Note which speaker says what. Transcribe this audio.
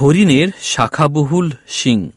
Speaker 1: হরিণের শাখাবহুল শিং।